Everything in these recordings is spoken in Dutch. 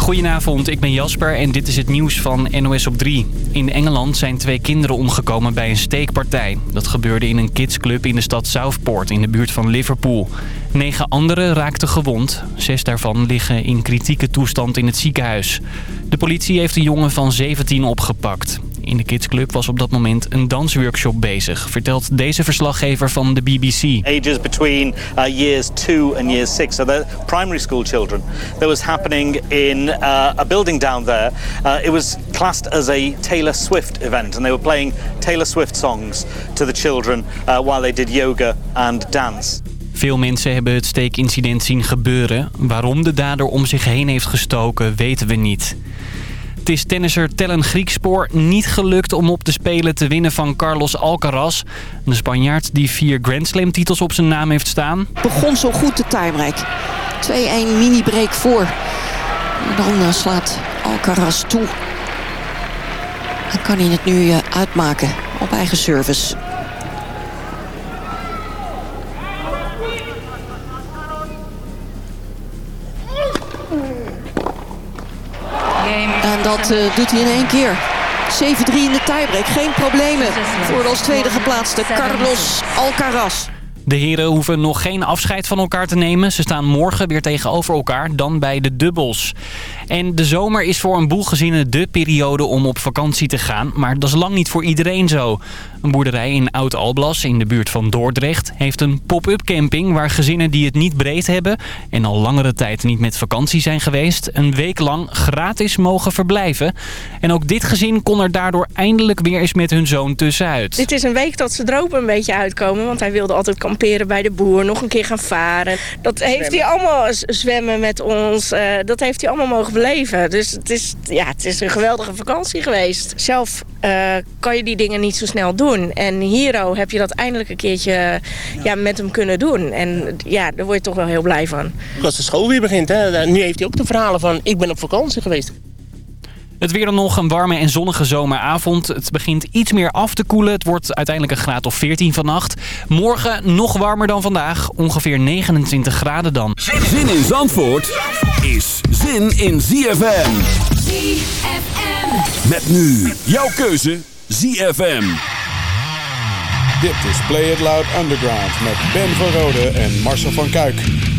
Goedenavond, ik ben Jasper en dit is het nieuws van NOS op 3. In Engeland zijn twee kinderen omgekomen bij een steekpartij. Dat gebeurde in een kidsclub in de stad Southport in de buurt van Liverpool. Negen anderen raakten gewond. Zes daarvan liggen in kritieke toestand in het ziekenhuis. De politie heeft een jongen van 17 opgepakt. In de kidsclub was op dat moment een dansworkshop bezig, vertelt deze verslaggever van de BBC. Ages between uh, years 2 and years 6, so they're primary school children. That was happening in uh, a building down there. Uh, it was classed as a Taylor Swift event and they were playing Taylor Swift songs to the children uh, while they did yoga and dance. Veel mensen hebben het steekincident zien gebeuren. Waarom de dader om zich heen heeft gestoken, weten we niet. Het is tennisser Tellen Griekspoor niet gelukt om op de Spelen te winnen van Carlos Alcaraz. De Spanjaard die vier Grand Slam titels op zijn naam heeft staan. Begon zo goed de tiebreak. 2-1 mini-break voor. En dan uh, slaat Alcaraz toe. Dan kan hij het nu uh, uitmaken op eigen service. En dat uh, doet hij in één keer. 7-3 in de tiebreak. Geen problemen voor de als tweede geplaatste Carlos Alcaraz. De heren hoeven nog geen afscheid van elkaar te nemen. Ze staan morgen weer tegenover elkaar, dan bij de dubbels. En de zomer is voor een boel gezinnen de periode om op vakantie te gaan. Maar dat is lang niet voor iedereen zo. Een boerderij in Oud-Alblas in de buurt van Dordrecht heeft een pop-up camping... waar gezinnen die het niet breed hebben en al langere tijd niet met vakantie zijn geweest... een week lang gratis mogen verblijven. En ook dit gezin kon er daardoor eindelijk weer eens met hun zoon tussenuit. Dit is een week dat ze ook een beetje uitkomen, want hij wilde altijd kamperen bij de boer, nog een keer gaan varen. Dat heeft hij allemaal zwemmen met ons. Uh, dat heeft hij allemaal mogen beleven. Dus het is, ja, het is een geweldige vakantie geweest. Zelf uh, kan je die dingen niet zo snel doen. En Hero heb je dat eindelijk een keertje ja. ja. met hem kunnen doen. En ja, daar word je toch wel heel blij van. Als de school weer begint, hè, nu heeft hij ook de verhalen van ik ben op vakantie geweest. Het weer dan nog een warme en zonnige zomeravond. Het begint iets meer af te koelen. Het wordt uiteindelijk een graad of 14 vannacht. Morgen nog warmer dan vandaag. Ongeveer 29 graden dan. Zin in Zandvoort is zin in ZFM. ZFM. Met nu jouw keuze ZFM. Dit is Play It Loud Underground met Ben van Rode en Marcel van Kuik.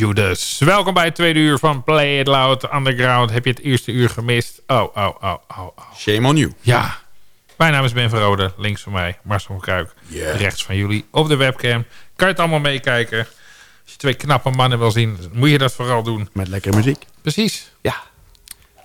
Judas. Welkom bij het tweede uur van Play It Loud Underground. Heb je het eerste uur gemist? Oh, oh, oh, oh, oh. Shame on you. Ja. Mijn naam is Ben Verrode. Links van mij Marcel van. Yeah. Rechts van jullie op de webcam. Kan je het allemaal meekijken? Als je twee knappe mannen wil zien, moet je dat vooral doen. Met lekkere muziek. Precies. Ja.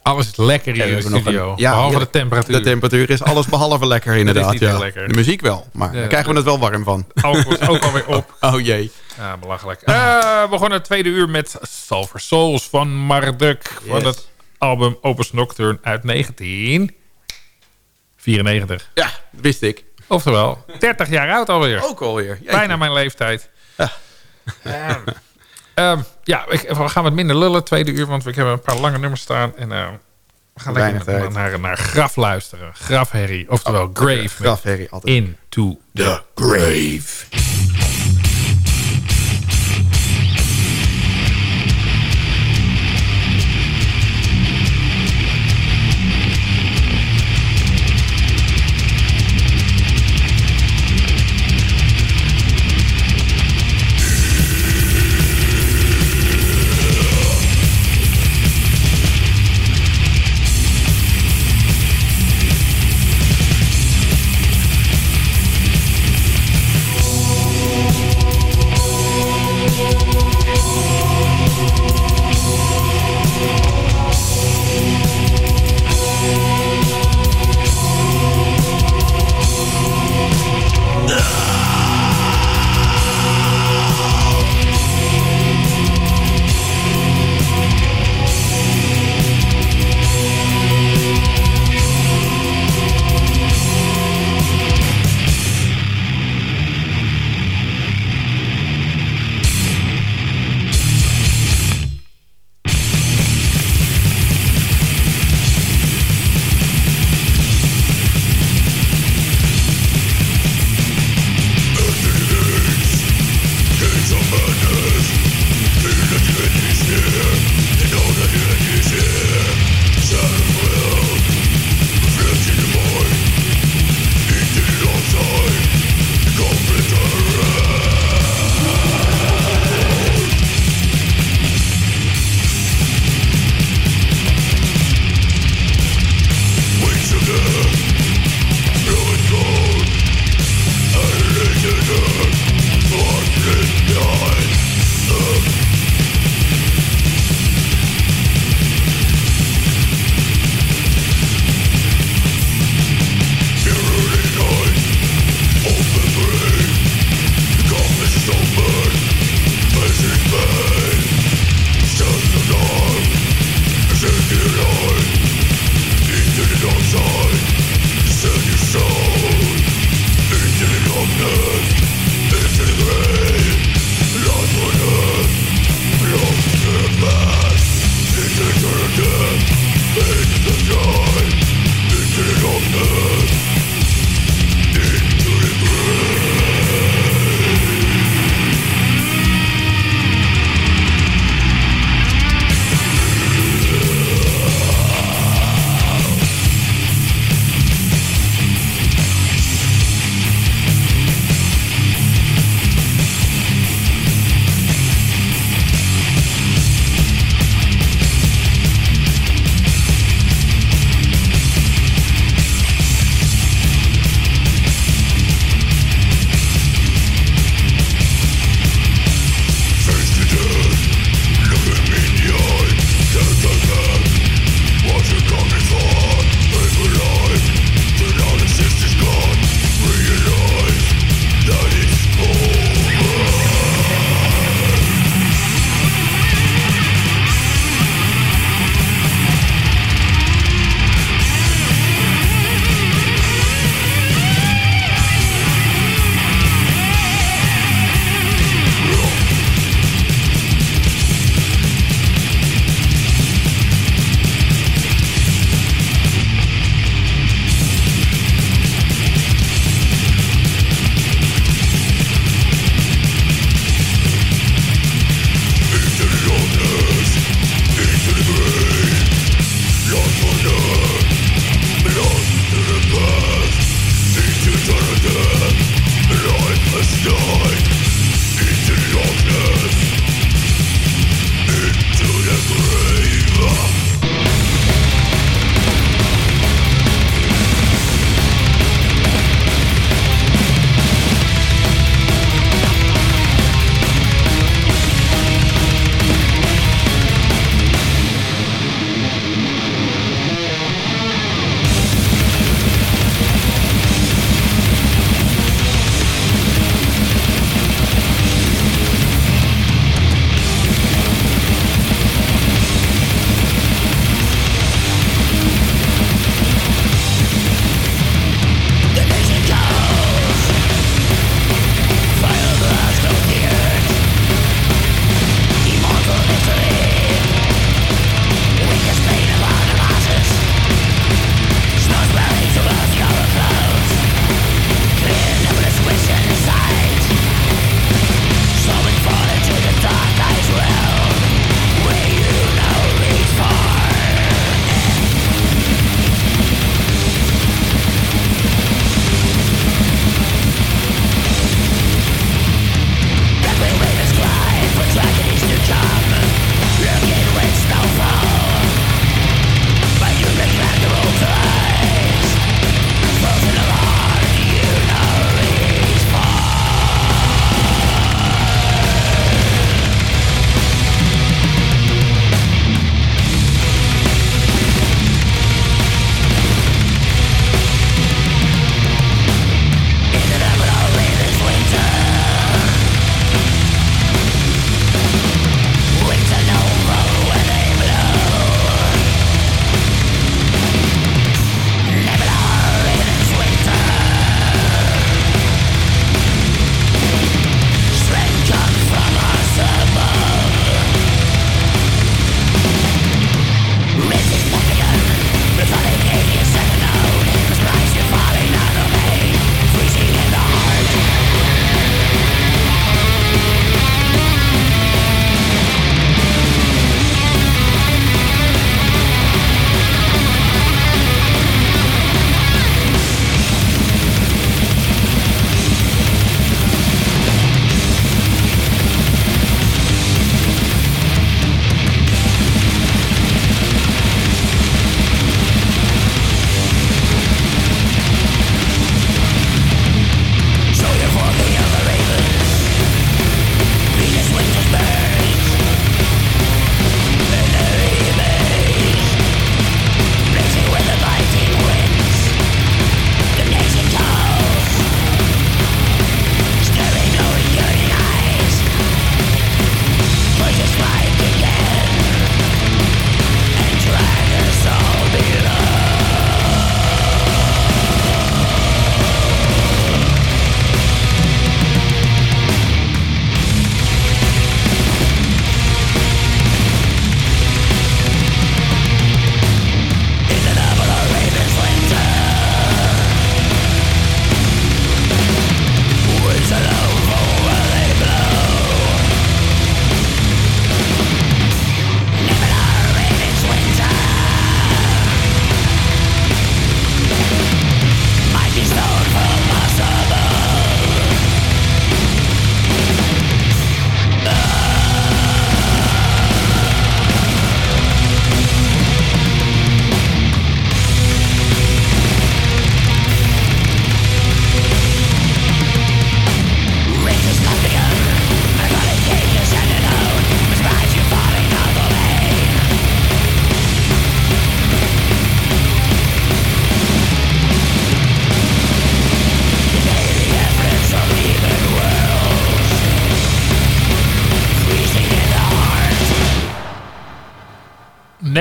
Alles is lekker hier in de studio. een- ja, behalve ja, de temperatuur. De temperatuur is alles behalve lekker inderdaad. ja. lekker. De muziek wel, maar daar krijgen we het wel warm van. Alcohol is ook alweer op. Oh jee. Ja, belachelijk. Eh, we begonnen het tweede uur met Sulfur Souls van Marduk. Van het album Opus Nocturne uit 1994. Ja, dat wist ik. Oftewel, 30 jaar oud alweer. Ook alweer. Jeetje. Bijna mijn leeftijd. Ja. Ehm, ehm, ja, we gaan wat minder lullen, tweede uur, want we hebben een paar lange nummers staan. En eh, we gaan Weinig lekker naar, naar graf luisteren. Grafherrie, oftewel Grave. met Grafherrie altijd. Into the Grave.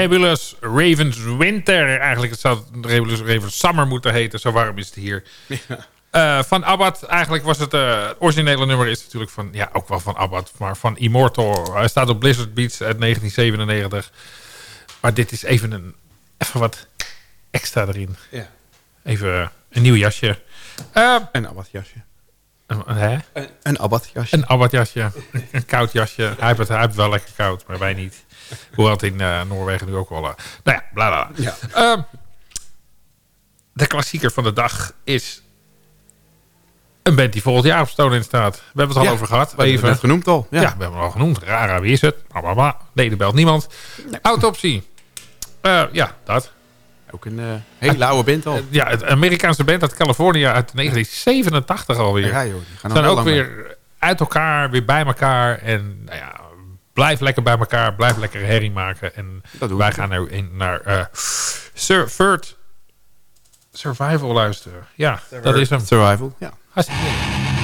Rebulus Ravens Winter. Eigenlijk het zou het Rebulus Ravens Summer moeten heten. Zo warm is het hier. Eh, van Abbat, eigenlijk was het, eh, het originele nummer is natuurlijk van, ja, ook wel van Abbat, maar van Immortal. Hij staat op Blizzard Beats uit 1997. Maar dit is even een, even wat extra erin. Ja. Even eh, een nieuw jasje. Een abatjasje. een, hè? Een, een abatjasje. Een Abbat jasje. een koud jasje. Hij heeft, het, hij heeft wel lekker koud, maar wij niet. Hoewel het in eh, Noorwegen nu ook wel... eh, nou ja, bla bla. Ja. Ehm, de klassieker van de dag is... Een band die volgend jaar op Stone in staat. We hebben het al Ja, over gehad. We hebben het genoemd al. Ja. Ja. we hebben het al genoemd. Rara, wie is het? Blablabla. Nee, er belt niemand. Autopsie. Eh, ja, dat. Ook een hele oude band al. Ja, het Amerikaanse band uit Californië uit 1987 alweer. Ja, joh, die gaan zijn ook weer uit elkaar, weer bij elkaar. En nou ja, blijf lekker bij elkaar. Blijf lekker herrie maken. En wij gaan nu in naar eh Third Survival luisteren. Ja, dat is hem. Survival, ja. Hartstikke goed.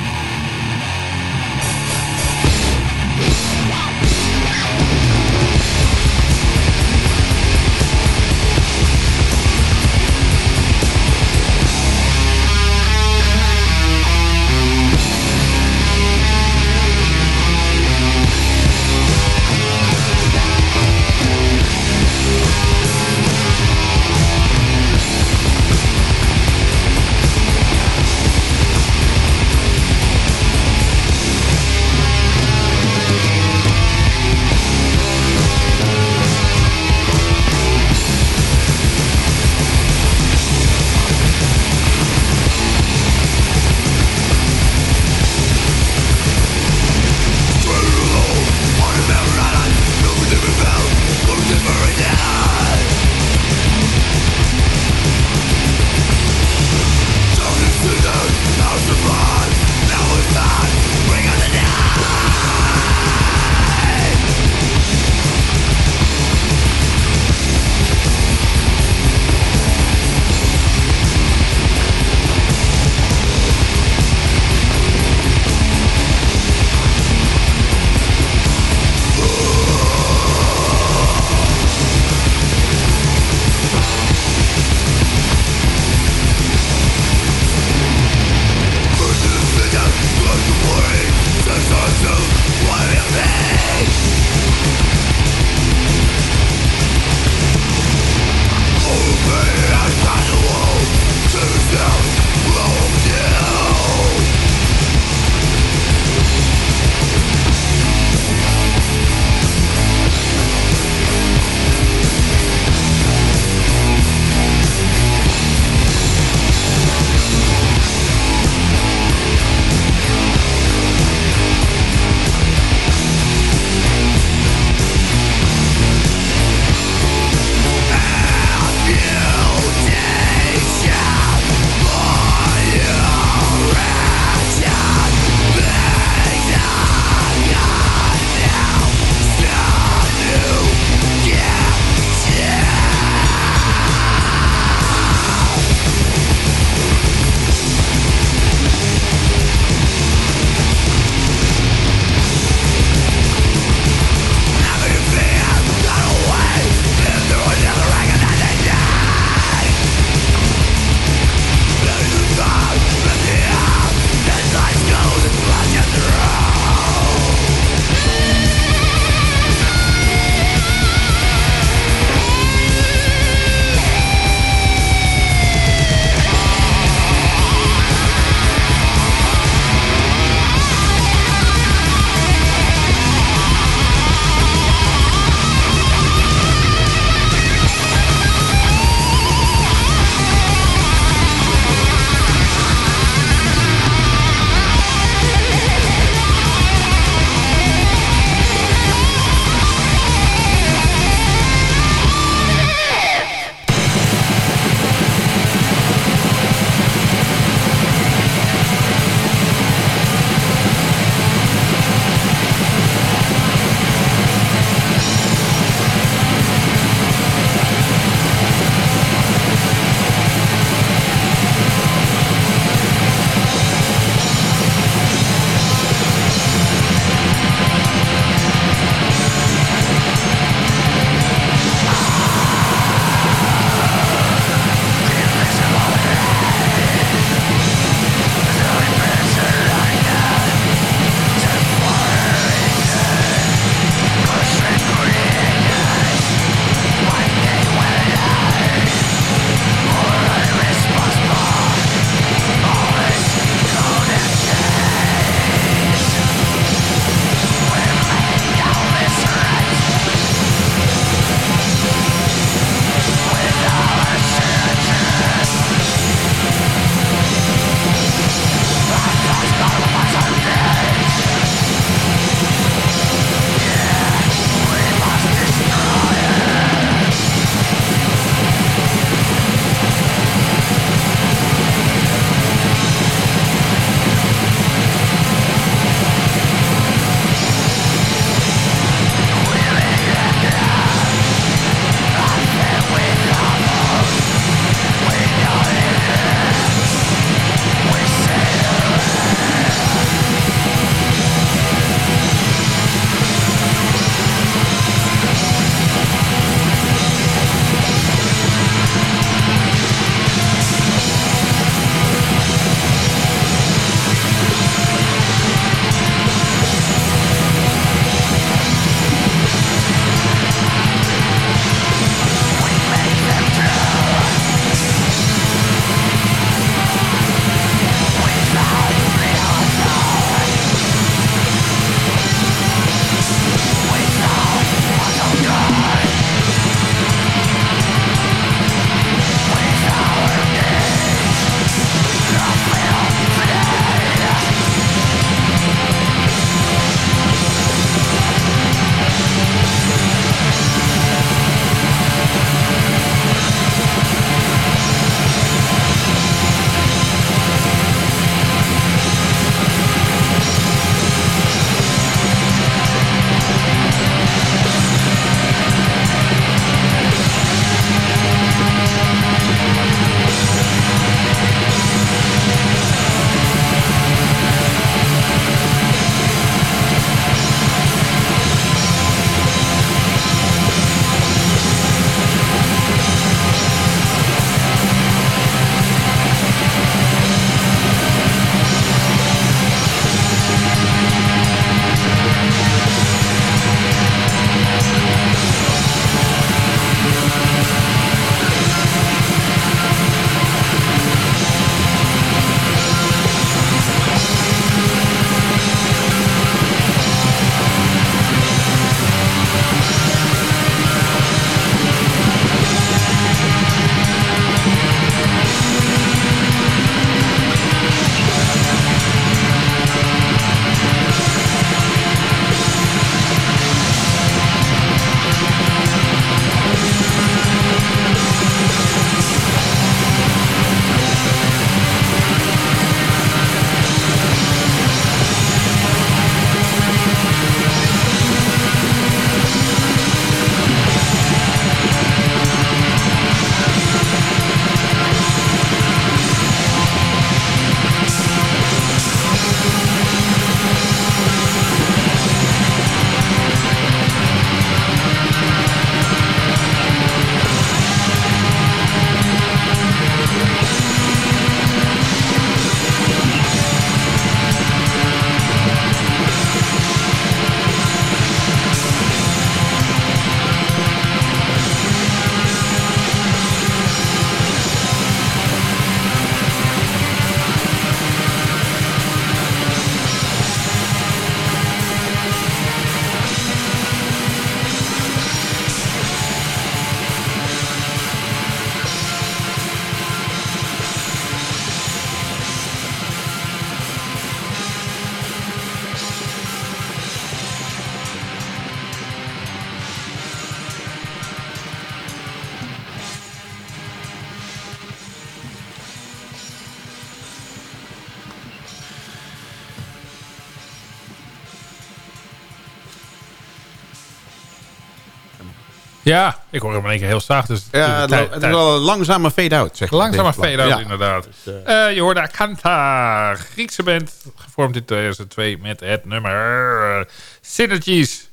In één keer heel zacht. Dus Ja, het is wel een langzame fade-out, zeg. Langzame fade-out, Ja. inderdaad. Eh, je hoorde Akanta, Griekse band, gevormd in 2002 met het nummer eh, Synergies.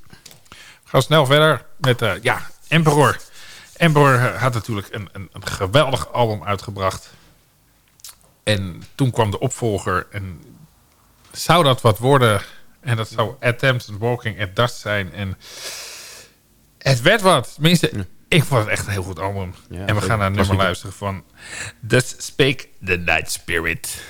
We gaan snel verder met, eh, ja, Emperor. Emperor eh, had natuurlijk een, een, een geweldig album uitgebracht. En toen kwam de opvolger en zou dat wat worden? En dat zou Attempts at Walking at Dust zijn. En het werd wat. Tenminste, ik vond het echt een heel goed album. Ja, en we gaan naar een nummer luisteren van Thus Spake the Night Spirit.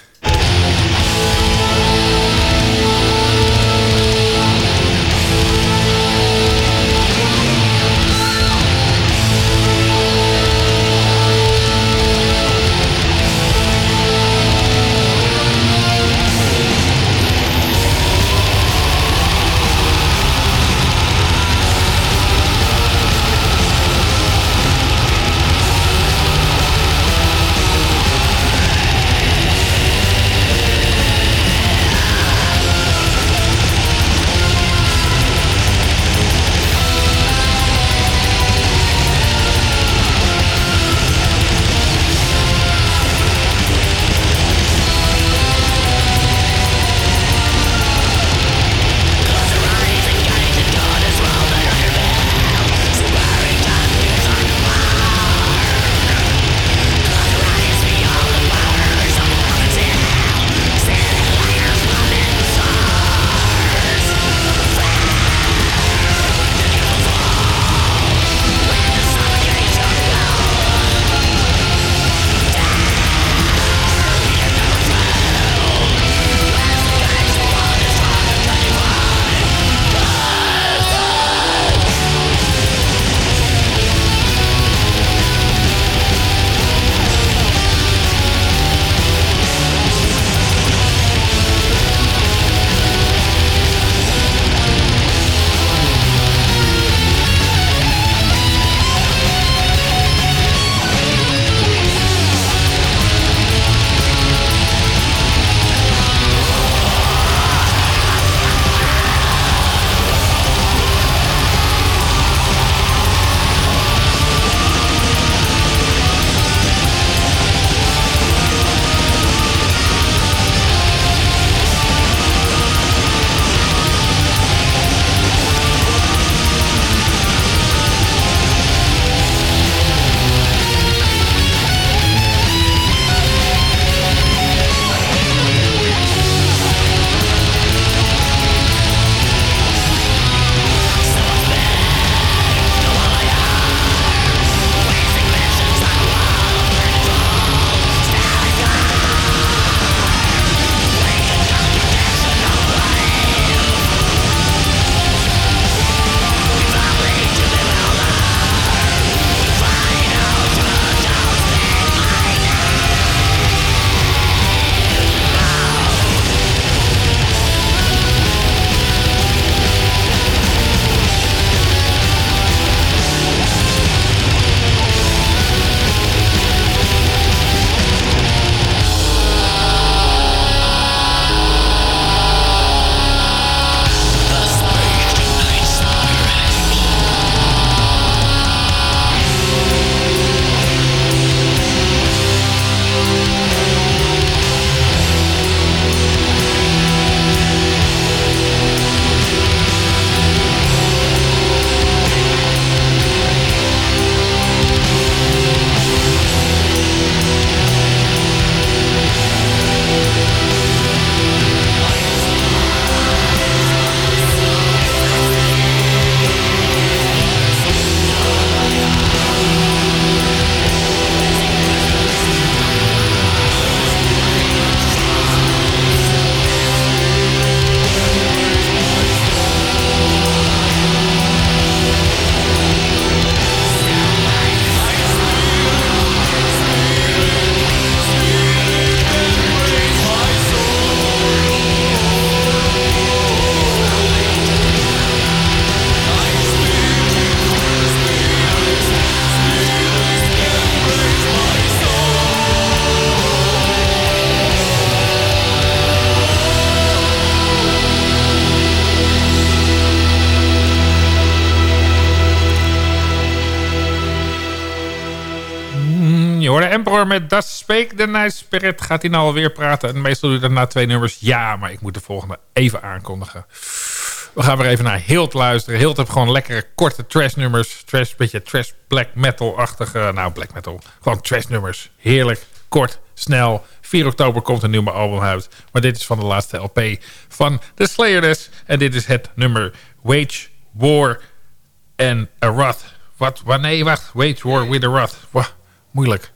Met Das Speak the Nice Spirit. Gaat hij nou alweer praten? En meestal doe je na twee nummers. Ja, maar ik moet de volgende even aankondigen. We gaan weer even naar Hilt luisteren. Hilt heeft gewoon lekkere korte trash nummers. Trash, beetje trash black metal-achtige. Nou, black metal. Gewoon trash nummers. Heerlijk, kort, snel. 4 oktober komt een nieuwe album uit. Maar dit is van de laatste LP van The Slayers. En dit is het nummer Wage War and a Wrath. Wat? Wat? Nee, wacht. Wage War with a Wrath. Wah, moeilijk.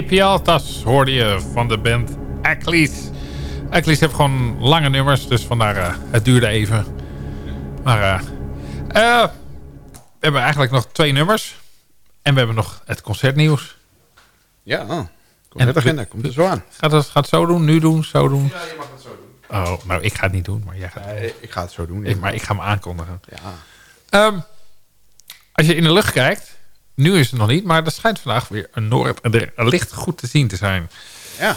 EPL-tas hoorde je van de band Eccles. Eccles heeft gewoon lange nummers, dus vandaar eh, het duurde even. Maar eh, eh, we hebben eigenlijk nog twee nummers. En we hebben nog het concertnieuws. Ja, oh. concertagenda. Komt er zo aan. Gaat het, gaat het zo doen, nu doen, zo doen? Ja, je mag het zo doen. Oh, nou, ik ga het niet doen, maar jij gaat het doen. Ik ga het zo doen. Ik, maar ik ga me aankondigen. Ja. Ehm, als je in de lucht kijkt, nu is het nog niet, maar er schijnt vandaag weer een noord er licht goed te zien te zijn. Ja.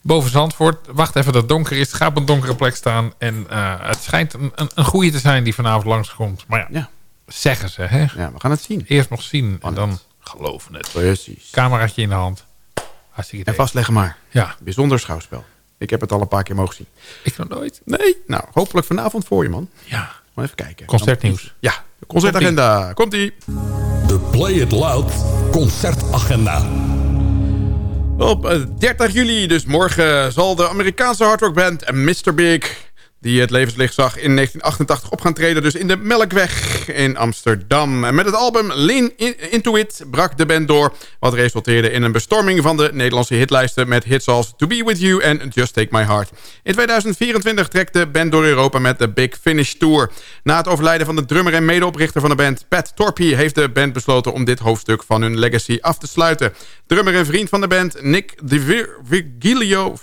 Boven Zandvoort, wacht even dat het donker is, ga op een donkere plek staan. En eh, het schijnt een, een, een goeie te zijn die vanavond langskomt. Maar ja, Ja. zeggen ze, hè? ja, we gaan het zien. Eerst nog zien en dan geloven het. Precies. Cameraatje in de hand. Hartstikke En vastleggen maar. Ja, Bijzonder schouwspel. Ik heb het al een paar keer mogen zien. ik nog nooit. Nee? Nou, hopelijk vanavond voor je, man. Ja. Maar even kijken. Concertnieuws. Ja, concertagenda. Komt-ie. De Play It Loud concertagenda. Op eh, 30 juli, dus morgen, zal de Amerikaanse hardrockband Mr. Big... die het levenslicht zag in 1988 op gaan treden... dus in de Melkweg in Amsterdam. En met het album Lean In- Into It brak de band door... wat resulteerde in een bestorming van de Nederlandse hitlijsten... met hits als To Be With You en Just Take My Heart. In 2024 trekt de band door Europa met de Big Finish Tour. Na het overlijden van de drummer en medeoprichter van de band... Pat Torpy heeft de band besloten om dit hoofdstuk van hun legacy af te sluiten. Drummer en vriend van de band, Nick de Vir-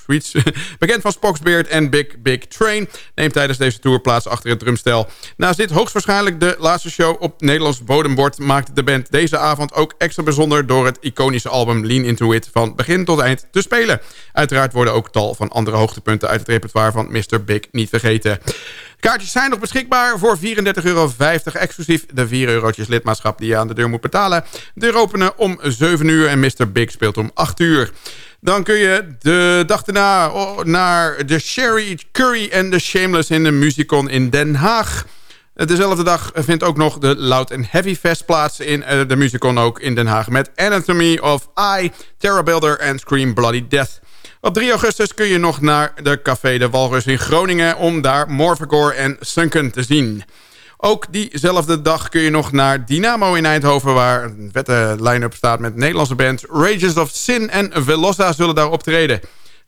bekend van Spoxbeard en Big Big Train... neemt tijdens deze tour plaats achter het drumstel. Naast dit hoogstwaarschijnlijk de laatste show op Nederlands bodembord... maakte de band deze avond ook extra bijzonder... door het iconische album Lean Into It van begin tot eind te spelen. Uiteraard worden ook tal van andere hoogtepunten... uit het repertoire van Mr. Big niet vergeten. Kaartjes zijn nog beschikbaar voor 34,50 euro. Exclusief de 4 eurotjes lidmaatschap die je aan de deur moet betalen. De deur openen om 7 uur en Mr. Big speelt om 8 uur. Dan kun je de dag daarna oh, naar de Sherry Curry en de Shameless in de Musicon in Den Haag. Dezelfde dag vindt ook nog de Loud and Heavy Fest plaats in eh, de Musicon ook in Den Haag... met Anatomy of I, Terror Builder en Scream Bloody Death. Op 3 augustus kun je nog naar de Café de Walrus in Groningen... om daar Morphagore en Sunken te zien. Ook diezelfde dag kun je nog naar Dynamo in Eindhoven... waar een vette line-up staat met Nederlandse bands... Rages of Sin en Velossa zullen daar optreden.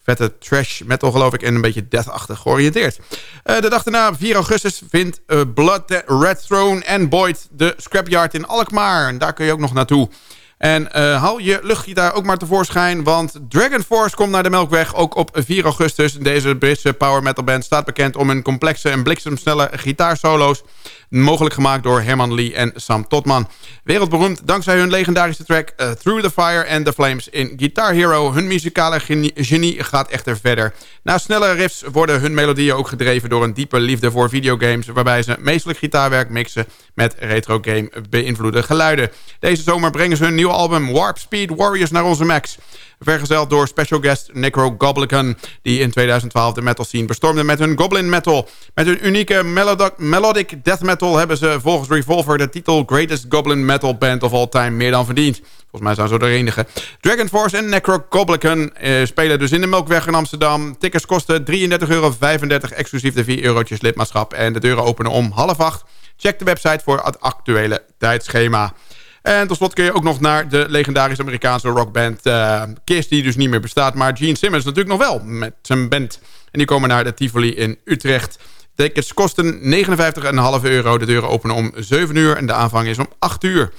Vette trash metal geloof ik en een beetje deathachtig georiënteerd. Eh, de dag daarna, 4 augustus, vindt eh, Blood Red Throne en Boyd de Scrapyard in Alkmaar. En daar kun je ook nog naartoe. En eh, haal je luchtgitaar ook maar tevoorschijn, want Dragon Force komt naar de Melkweg ook op 4 augustus. Deze Britse power metal band staat bekend om hun complexe en bliksemsnelle gitaarsolo's. Mogelijk gemaakt door Herman Lee en Sam Totman. Wereldberoemd dankzij hun legendarische track eh, Through the Fire and the Flames in Guitar Hero. Hun muzikale genie gaat echter verder. Na snelle riffs worden hun melodieën ook gedreven door een diepe liefde voor videogames... waarbij ze meestelijk gitaarwerk mixen met retro game beïnvloede geluiden. Deze zomer brengen ze hun nieuwe album Warp Speed Warriors naar onze Max. Vergezeld door special guest Necro Goblican... die in 2012 de metal scene bestormde met hun Goblin Metal. Met hun unieke melodic, death metal hebben ze volgens Revolver... de titel Greatest Goblin Metal Band of All Time meer dan verdiend. Volgens mij zijn ze de enige. Dragon Force en Necro Goblican eh, spelen dus in de Melkweg in Amsterdam. Tickets kosten 33,35 euro, exclusief de 4 eurotjes lidmaatschap. En de deuren openen om half acht. Check de website voor het actuele tijdschema. En tot slot kun je ook nog naar de legendarische Amerikaanse rockband uh, Kiss... die dus niet meer bestaat, maar Gene Simmons natuurlijk nog wel met zijn band. En die komen naar de Tivoli in Utrecht. Tickets kosten 59,5 euro. De deuren openen om 7 uur en de aanvang is om 8 uur.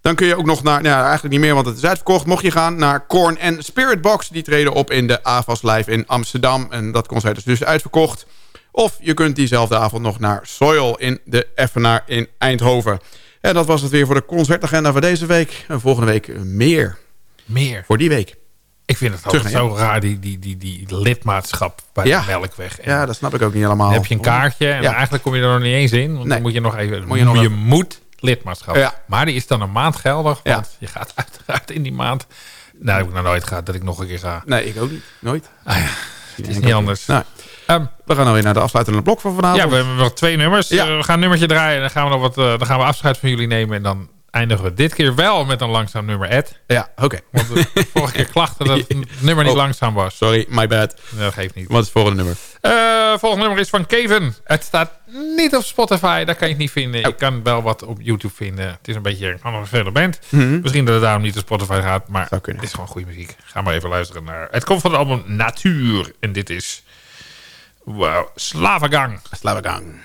Dan kun je ook nog naar, nou eigenlijk niet meer, want het is uitverkocht. Mocht je gaan naar Korn en Spirit Box. Die treden op in de AVAS Live in Amsterdam. En dat concert is dus uitverkocht. Of je kunt diezelfde avond nog naar Soil in de Effenaar in Eindhoven. En dat was het weer voor de concertagenda voor deze week. En volgende week meer. Meer. Voor die week. Ik vind het altijd zo raar, die, die, die, die lidmaatschap bij Ja. de Melkweg. En Ja, dat snap ik ook niet helemaal. dan heb je een kaartje en Ja. eigenlijk kom je er nog niet eens in. Want Nee. dan moet je nog even... Moet je nog je even- moet lidmaatschap. Ja. Maar die is dan een maand geldig. Ja. Want je gaat uiteraard in die maand... Nou, heb ik nog nooit gehad dat ik nog een keer ga. Nee, ik ook niet. Nooit. Ah ja, het is niet anders. Nou, Ehm, we gaan alweer naar de afsluitende blok van vanavond. ja, we hebben nog twee nummers. Ja. Eh, we gaan een nummertje draaien. Dan gaan we, nog wat, eh, dan gaan we afscheid van jullie nemen. En dan eindigen we dit keer wel met een langzaam nummer, Ed. Ja, oké. Want de vorige keer klachten dat het nummer niet Oh. langzaam was. Sorry, my bad. Dat geeft niet. Wat is het volgende nummer? Eh volgende nummer is van Kevin. Het staat niet op Spotify, daar kan je het niet vinden. Je kan wel wat op YouTube vinden. Het is een beetje een andere band. Misschien dat het daarom niet op Spotify gaat, maar het is gewoon goede muziek. Ga maar even luisteren naar... Het komt van het album Natuur. En dit is... Wow, Slavagang. Slavagang.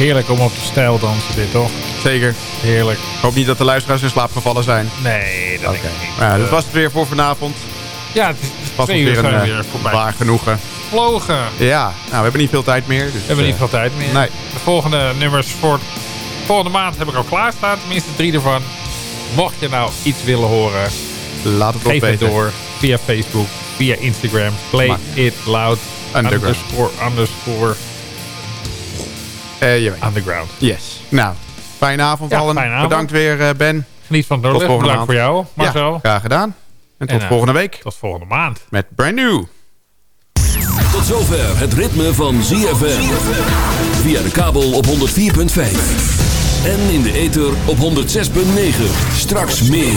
Heerlijk om op de stijl dansen dit, toch? Zeker. Heerlijk. Ik hoop niet dat de luisteraars in slaap gevallen zijn. Nee, dat denk ik niet. Ja, dat was het weer voor vanavond. Ja, het is, was twee uur weer een eh, weer voorbij. waar genoegen. Vlogen. Ja, nou, we hebben niet veel tijd meer. Dus, We hebben niet eh, veel tijd meer. Nee. De volgende nummers voor volgende maand heb ik al klaarstaan. Tenminste drie ervan. Mocht je nou iets willen horen, Laat het geef het door. Via Facebook, via Instagram. Play it loud. Underground. Underscore, underscore, je weet. underground. Yes. Nou, fijne avond Ja, allen. fijne avond. Bedankt weer, eh, Ben. Geniet van het doorlicht. volgende Bedankt voor jou, Marcel. Ja, graag gedaan. En tot En, eh, volgende week Tot volgende maand. met Brand New. Tot zover het ritme van ZFM. Via de kabel op 104.5. En in de ether op 106.9. Straks meer.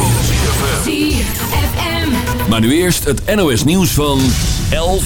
Maar nu eerst het NOS nieuws van 11